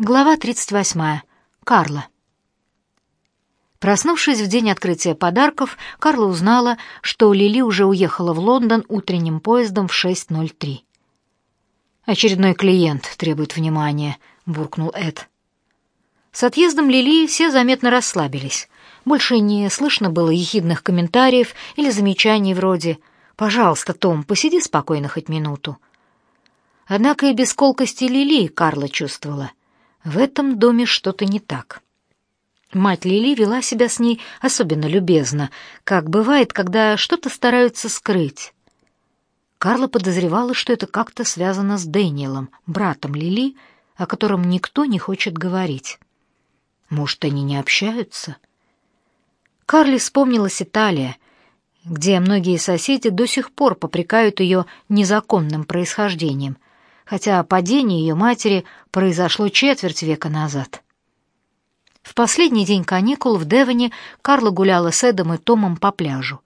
Глава 38. Карла. Проснувшись в день открытия подарков, Карла узнала, что Лили уже уехала в Лондон утренним поездом в 6.03. «Очередной клиент требует внимания», — буркнул Эд. С отъездом Лили все заметно расслабились. Больше не слышно было ехидных комментариев или замечаний вроде «Пожалуйста, Том, посиди спокойно хоть минуту». Однако и без колкости Лили Карла чувствовала. В этом доме что-то не так. Мать Лили вела себя с ней особенно любезно, как бывает, когда что-то стараются скрыть. Карла подозревала, что это как-то связано с Дэниелом, братом Лили, о котором никто не хочет говорить. Может, они не общаются? Карле вспомнилась Италия, где многие соседи до сих пор попрекают ее незаконным происхождением — хотя падение ее матери произошло четверть века назад. В последний день каникул в Девоне Карла гуляла с Эдом и Томом по пляжу.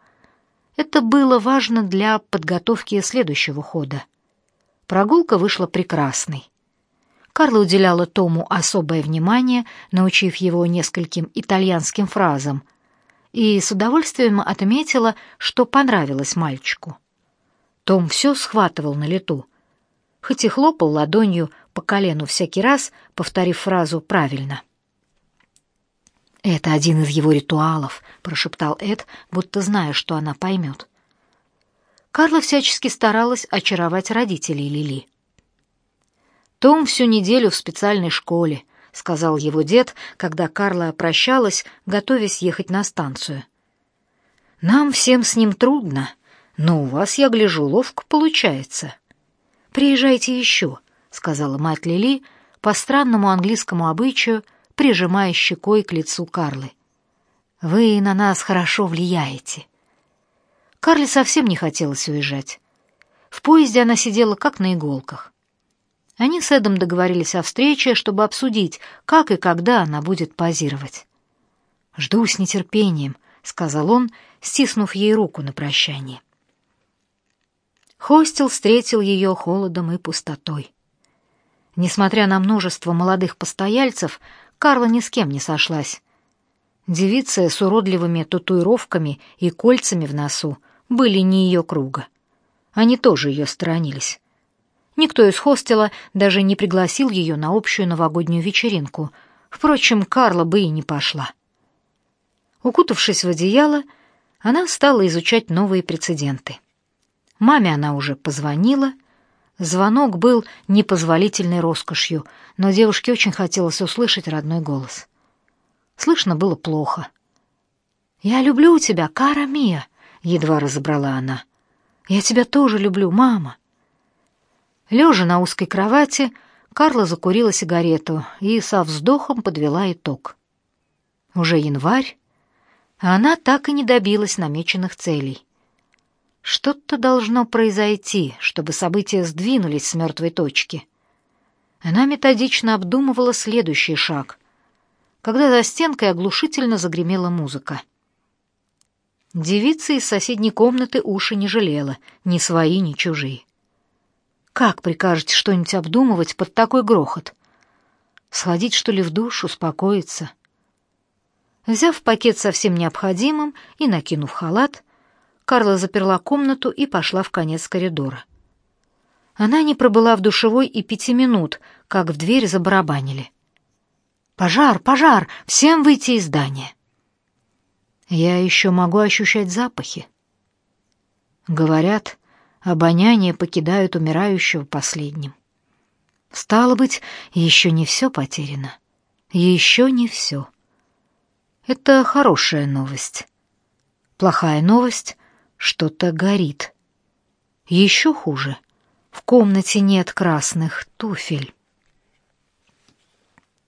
Это было важно для подготовки следующего хода. Прогулка вышла прекрасной. Карла уделяла Тому особое внимание, научив его нескольким итальянским фразам, и с удовольствием отметила, что понравилось мальчику. Том все схватывал на лету, хоть и хлопал ладонью по колену всякий раз, повторив фразу правильно. «Это один из его ритуалов», — прошептал Эд, будто зная, что она поймет. Карла всячески старалась очаровать родителей Лили. «Том всю неделю в специальной школе», — сказал его дед, когда Карла прощалась, готовясь ехать на станцию. «Нам всем с ним трудно, но у вас, я гляжу, ловко получается». «Приезжайте еще», — сказала мать Лили по странному английскому обычаю, прижимая щекой к лицу Карлы. «Вы на нас хорошо влияете». Карле совсем не хотелось уезжать. В поезде она сидела как на иголках. Они с Эдом договорились о встрече, чтобы обсудить, как и когда она будет позировать. «Жду с нетерпением», — сказал он, стиснув ей руку на прощание. Хостел встретил ее холодом и пустотой. Несмотря на множество молодых постояльцев, Карла ни с кем не сошлась. Девицы с уродливыми татуировками и кольцами в носу были не ее круга. Они тоже ее сторонились. Никто из хостела даже не пригласил ее на общую новогоднюю вечеринку. Впрочем, Карла бы и не пошла. Укутавшись в одеяло, она стала изучать новые прецеденты. Маме она уже позвонила. Звонок был непозволительной роскошью, но девушке очень хотелось услышать родной голос. Слышно было плохо. «Я люблю тебя, Кара Мия», — едва разобрала она. «Я тебя тоже люблю, мама». Лежа на узкой кровати, Карла закурила сигарету и со вздохом подвела итог. Уже январь, а она так и не добилась намеченных целей. Что-то должно произойти, чтобы события сдвинулись с мертвой точки. Она методично обдумывала следующий шаг, когда за стенкой оглушительно загремела музыка. Девица из соседней комнаты уши не жалела, ни свои, ни чужие. Как прикажете что-нибудь обдумывать под такой грохот? Сходить, что ли, в душ, успокоиться? Взяв пакет со всем необходимым и накинув халат, Карла заперла комнату и пошла в конец коридора. Она не пробыла в душевой и пяти минут, как в дверь забарабанили. «Пожар! Пожар! Всем выйти из здания!» «Я еще могу ощущать запахи». Говорят, обоняние покидают умирающего последним. Стало быть, еще не все потеряно. Еще не все. Это хорошая новость. Плохая новость что-то горит. Еще хуже. В комнате нет красных туфель.